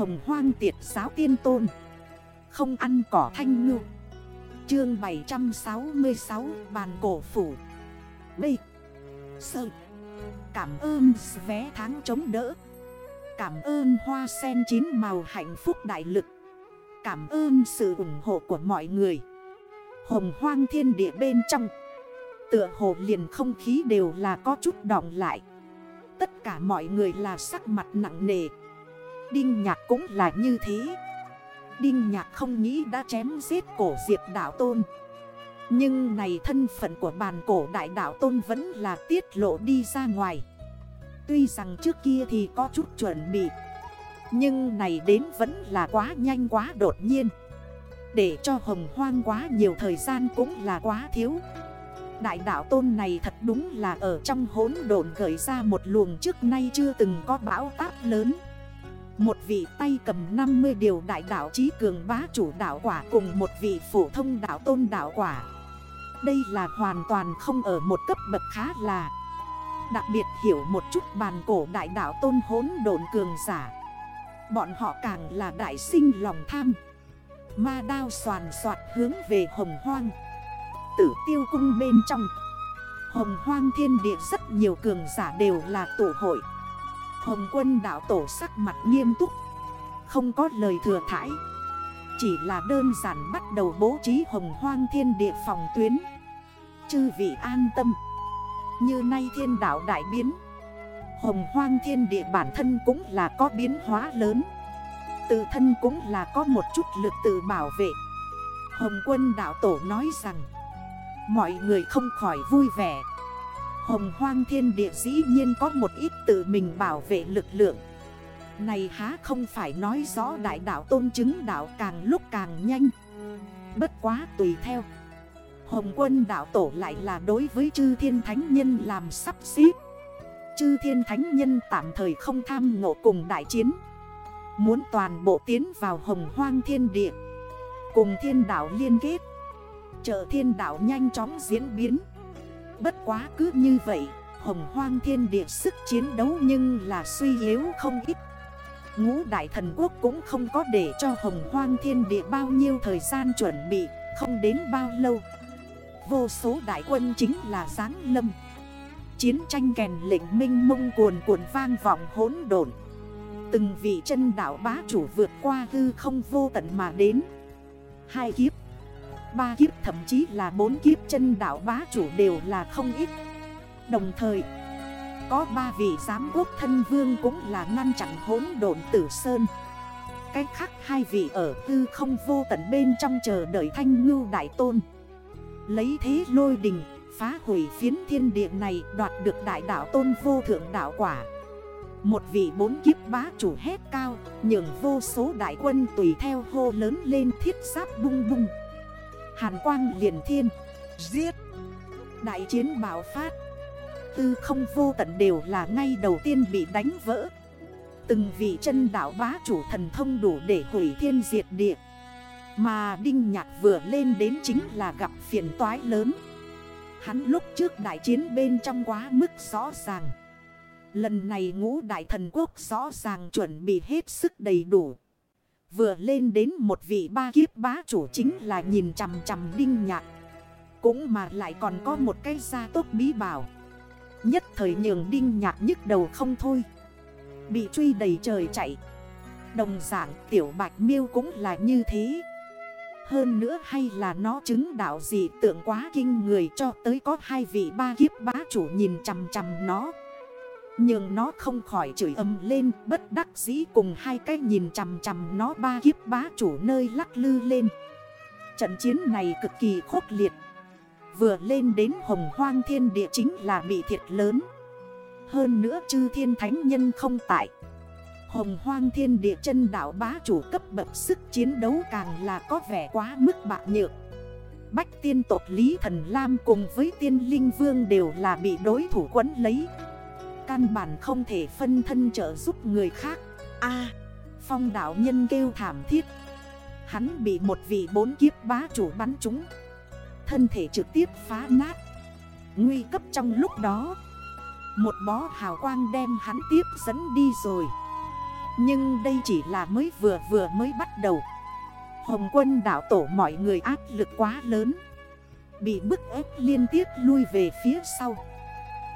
Hồng hoang tiệt giáo tiên tôn. Không ăn cỏ thanh ngư. Chương 766 Bàn cổ phủ. B. Sơ. Cảm ơn vé tháng chống đỡ. Cảm ơn hoa sen chín màu hạnh phúc đại lực. Cảm ơn sự ủng hộ của mọi người. Hồng hoang thiên địa bên trong. Tựa hồ liền không khí đều là có chút đọng lại. Tất cả mọi người là sắc mặt nặng nề. Đinh nhạc cũng là như thế. Đinh nhạc không nghĩ đã chém giết cổ diệp đảo tôn. Nhưng này thân phận của bàn cổ đại đảo tôn vẫn là tiết lộ đi ra ngoài. Tuy rằng trước kia thì có chút chuẩn bị, Nhưng này đến vẫn là quá nhanh quá đột nhiên. Để cho hồng hoang quá nhiều thời gian cũng là quá thiếu. Đại đảo tôn này thật đúng là ở trong hốn độn gửi ra một luồng trước nay chưa từng có bão táp lớn. Một vị tay cầm 50 điều đại đảo trí cường bá chủ đảo quả cùng một vị phổ thông đảo tôn đảo quả. Đây là hoàn toàn không ở một cấp bậc khá là. Đặc biệt hiểu một chút bàn cổ đại đảo tôn hốn đồn cường giả. Bọn họ càng là đại sinh lòng tham. Ma đao soàn soạt hướng về hồng hoang. Tử tiêu cung bên trong. Hồng hoang thiên địa rất nhiều cường giả đều là tổ hội. Hồng quân đảo tổ sắc mặt nghiêm túc. Không có lời thừa thải. Chỉ là đơn giản bắt đầu bố trí hồng hoang thiên địa phòng tuyến. Chư vị an tâm. Như nay thiên đảo đại biến. Hồng hoang thiên địa bản thân cũng là có biến hóa lớn. Tự thân cũng là có một chút lực tự bảo vệ. Hồng quân đảo tổ nói rằng, Mọi người không khỏi vui vẻ. Hồng hoang thiên địa dĩ nhiên có một ít tự mình bảo vệ lực lượng. Này há không phải nói rõ đại đảo tôn chứng đảo càng lúc càng nhanh. Bất quá tùy theo. Hồng quân đảo tổ lại là đối với chư thiên thánh nhân làm sắp xếp. Chư thiên thánh nhân tạm thời không tham ngộ cùng đại chiến. Muốn toàn bộ tiến vào hồng hoang thiên địa. Cùng thiên đảo liên kết. Trợ thiên đảo nhanh chóng diễn biến. Bất quá cứ như vậy, Hồng hoang thiên địa sức chiến đấu nhưng là suy yếu không ít. Ngũ đại thần quốc cũng không có để cho hồng hoang thiên địa bao nhiêu thời gian chuẩn bị, Không đến bao lâu. Vô số đại quân chính là giáng lâm. Chiến tranh kèn lệnh minh mông cuồn cuộn vang vọng hỗn độn. Từng vị chân đảo bá chủ vượt qua hư không vô tận mà đến. Hai kiếp Ba kiếp, thậm chí là bốn kiếp, chân đảo bá chủ đều là không ít. Đồng thời, Có ba vị giám quốc thân vương cũng là ngăn chặn hỗn độn tử sơn. Cách khác hai vị ở tư không vô tận bên trong chờ đợi thanh ngưu đại tôn. Lấy thế lôi đình, phá hủy phiến thiên địa này, đoạt được đại đảo tôn vô thượng đảo quả. Một vị bốn kiếp bá chủ hét cao, Nhường vô số đại quân tùy theo hô lớn lên thiết giáp bung bung. Hàn quang liền thiên. Giết. Đại chiến bảo phát. Tư không vô tận đều là ngay đầu tiên bị đánh vỡ. Từng vị chân đảo bá chủ thần thông đủ để hủy thiên diệt địa. Mà Đinh Nhạc vừa lên đến chính là gặp phiền toái lớn. Hắn lúc trước đại chiến bên trong quá mức rõ ràng. Lần này ngũ đại thần quốc rõ ràng chuẩn bị hết sức đầy đủ Vừa lên đến một vị ba kiếp bá chủ chính là nhìn chằm chằm đinh nhạc. Cũng mà lại còn có một cái gia tốt bí bảo. Nhất thời nhường đinh nhạc nhức đầu không thôi. Bị truy đầy trời chạy. Đồng dạng tiểu bạch miêu cũng là như thế. Hơn nữa hay là nó chứng đạo gì tượng quá kinh người cho tới có hai vị ba kiếp bá chủ nhìn chằm chằm nó nhưng nó không khỏi chửi âm lên, Bất đắc dĩ cùng hai cái nhìn chằm chằm nó ba kiếp bá chủ nơi lắc lư lên. Trận chiến này cực kỳ khốc liệt. Vừa lên đến hồng hoang thiên địa chính là bị thiệt lớn. Hơn nữa chư thiên thánh nhân không tại. Hồng hoang thiên địa chân đảo bá chủ cấp bậc sức chiến đấu càng là có vẻ quá mức bạc nhược. Bách tiên tộc Lý Thần Lam cùng với tiên linh vương đều là bị đối thủ quấn lấy. Căn bản không thể phân thân trợ giúp người khác. A, phong đảo nhân kêu thảm thiết. Hắn bị một vị bốn kiếp bá chủ bắn trúng. Thân thể trực tiếp phá nát. Nguy cấp trong lúc đó, Một bó hào quang đem hắn tiếp dẫn đi rồi. Nhưng đây chỉ là mới vừa vừa mới bắt đầu. Hồng quân đảo tổ mọi người áp lực quá lớn. Bị bức ép liên tiếp lui về phía sau.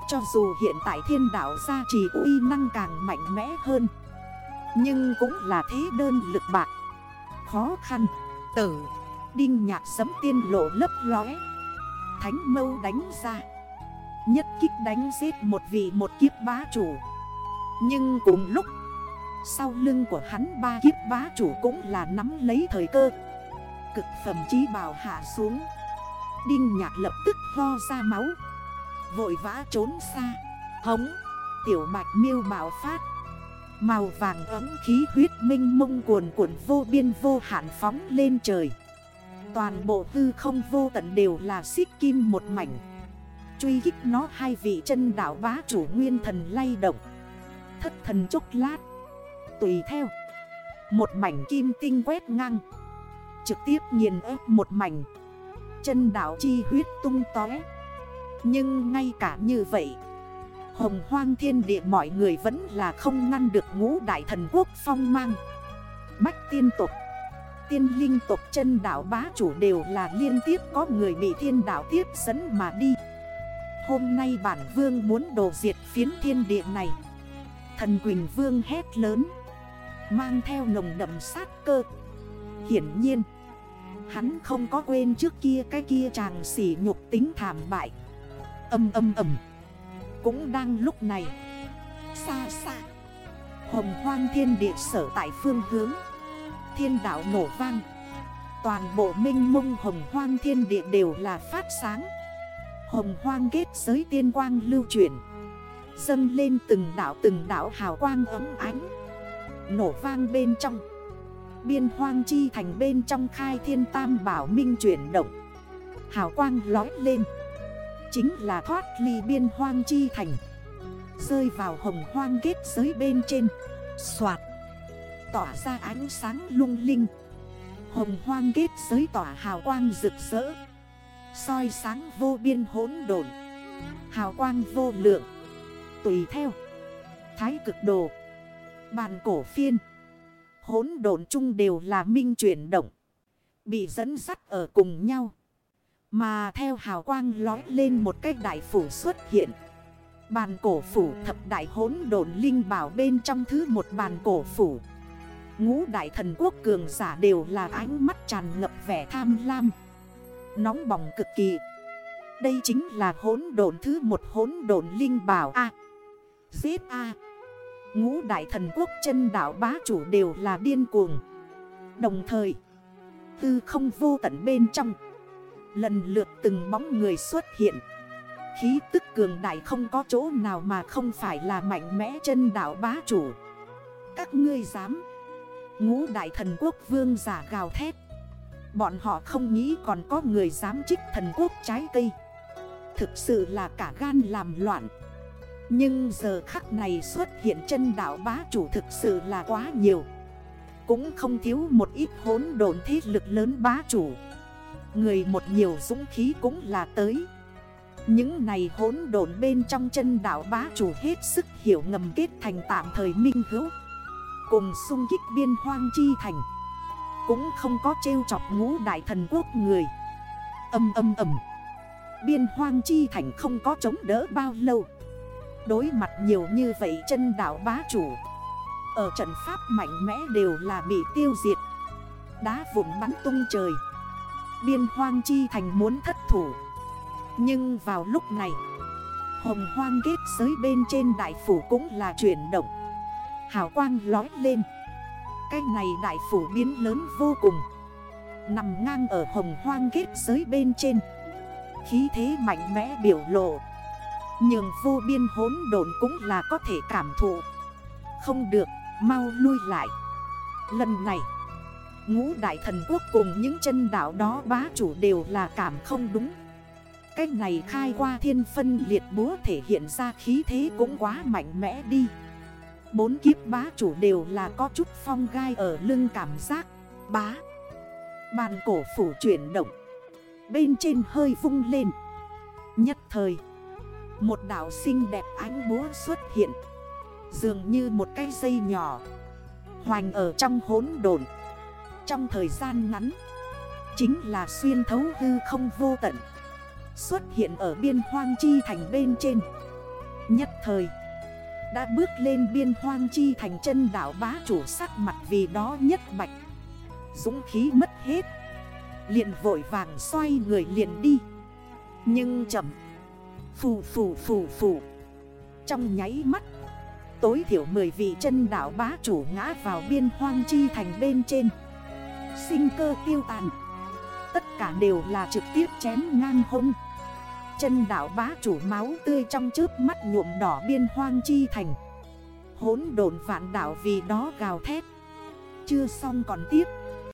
Cho dù hiện tại thiên đảo gia trì uy năng càng mạnh mẽ hơn, Nhưng cũng là thế đơn lực bạc. Khó khăn. Tử. Đinh nhạc sấm tiên lộ lấp lóe. Thánh mâu đánh ra. Nhất kích đánh giết một vị một kiếp bá chủ. Nhưng cùng lúc, Sau lưng của hắn ba kiếp bá chủ cũng là nắm lấy thời cơ. Cực phẩm chí bào hạ xuống. Đinh nhạc lập tức ho ra máu. Vội vã trốn xa. Hống, Tiểu bạch miêu bảo phát. Màu vàng ấm khí huyết minh mông cuồn cuộn vô biên vô hạn phóng lên trời. Toàn bộ tư không vô tận đều là xích kim một mảnh. Truy kích nó hai vị chân đảo bá chủ nguyên thần lay động. Thất thần chốc lát. Tùy theo. Một mảnh kim tinh quét ngang. Trực tiếp nghiền ép một mảnh. Chân đảo chi huyết tung tói nhưng ngay cả như vậy, Hồng hoang thiên địa mọi người vẫn là không ngăn được ngũ đại thần quốc phong mang. Bách tiên tục Tiên linh tộc, chân đảo bá chủ đều là liên tiếp có người bị thiên đảo tiếp dẫn mà đi. Hôm nay bản vương muốn đổ diệt phiến thiên địa này. Thần Quỳnh Vương hét lớn, Mang theo nồng đậm sát cơ. Hiển nhiên, Hắn không có quên trước kia cái kia chàng sỉ nhục tính thảm bại. Âm âm ầm Cũng đang lúc này. Xa xa. Hồng hoang thiên địa sở tại phương hướng. Thiên đảo nổ vang. Toàn bộ minh mông hồng hoang thiên địa đều là phát sáng. Hồng hoang kết giới tiên quang lưu chuyển. Dâng lên từng đảo từng đảo hào quang ấm ánh. Nổ vang bên trong. Biên hoang chi thành bên trong khai thiên tam bảo minh chuyển động. Hào quang lói lên. Chính là thoát ly biên hoang chi thành. Rơi vào hồng hoang kết giới bên trên Xoạt Tỏa ra ánh sáng lung linh. Hồng hoang kết giới tỏa hào quang rực rỡ, soi sáng vô biên hỗn độn. Hào quang vô lượng, Tùy theo. Thái cực đồ, Bàn cổ phiên, Hỗn độn chung đều là minh chuyển động, Bị dẫn sắt ở cùng nhau. Mà theo hào quang lói lên một cách đại phủ xuất hiện. Bàn cổ phủ thập đại hỗn đồn linh bảo bên trong thứ một bàn cổ phủ. Ngũ đại thần quốc cường giả đều là ánh mắt tràn ngập vẻ tham lam. Nóng bỏng cực kỳ. Đây chính là hốn đồn thứ một hốn đồn linh bảo A. Giết A. Ngũ đại thần quốc chân đảo bá chủ đều là điên cuồng. Đồng thời, Tư không vô tận bên trong Lần lượt từng bóng người xuất hiện. Khí tức cường đại không có chỗ nào mà không phải là mạnh mẽ chân đảo bá chủ. Các ngươi dám. Ngũ đại thần quốc vương giả gào thét. Bọn họ không nghĩ còn có người dám trích thần quốc trái cây. Thực sự là cả gan làm loạn. Nhưng giờ khắc này xuất hiện chân đảo bá chủ thực sự là quá nhiều. Cũng không thiếu một ít hốn đồn thế lực lớn bá chủ. Người một nhiều dũng khí cũng là tới. Những này hỗn độn bên trong chân đảo bá chủ hết sức hiểu ngầm kết thành tạm thời minh hữu. Cùng xung kích biên hoang chi thành. Cũng không có trêu chọc ngũ đại thần quốc người. Âm âm âm Biên hoang chi thành không có chống đỡ bao lâu. Đối mặt nhiều như vậy chân đảo bá chủ. Ở trận pháp mạnh mẽ đều là bị tiêu diệt. Đá vụn bắn tung trời. Biên hoang chi thành muốn thất thủ. Nhưng vào lúc này Hồng hoang kết giới bên trên đại phủ cũng là chuyển động. Hào quang lói lên. Cái này đại phủ biến lớn vô cùng. Nằm ngang ở hồng hoang kết giới bên trên. Khí thế mạnh mẽ biểu lộ. Nhưng vô biên hốn đồn cũng là có thể cảm thụ. Không được, mau lui lại. Lần này Ngũ đại thần quốc cùng những chân đảo đó bá chủ đều là cảm không đúng. Cách này khai qua thiên phân liệt búa thể hiện ra khí thế cũng quá mạnh mẽ đi. Bốn kiếp bá chủ đều là có chút phong gai ở lưng cảm giác. Bá. Bàn cổ phủ chuyển động. Bên trên hơi vung lên. Nhất thời, Một đảo xinh đẹp ánh búa xuất hiện. Dường như một cái dây nhỏ. Hoành ở trong hốn đồn trong thời gian ngắn. Chính là xuyên thấu hư không vô tận. Xuất hiện ở biên hoang chi thành bên trên. Nhất thời, Đã bước lên biên hoang chi thành chân đảo bá chủ sắc mặt vì đó nhất bạch. Dũng khí mất hết. Liền vội vàng xoay người liền đi. Nhưng chậm. Phù phù phù phù. Trong nháy mắt, Tối thiểu 10 vị chân đảo bá chủ ngã vào biên hoang chi thành bên trên. Sinh cơ tiêu tàn. Tất cả đều là trực tiếp chém ngang hông. Chân đảo bá chủ máu tươi trong trước mắt nhuộm đỏ biên hoang chi thành. Hốn đồn vạn đảo vì đó gào thét. Chưa xong còn tiếp.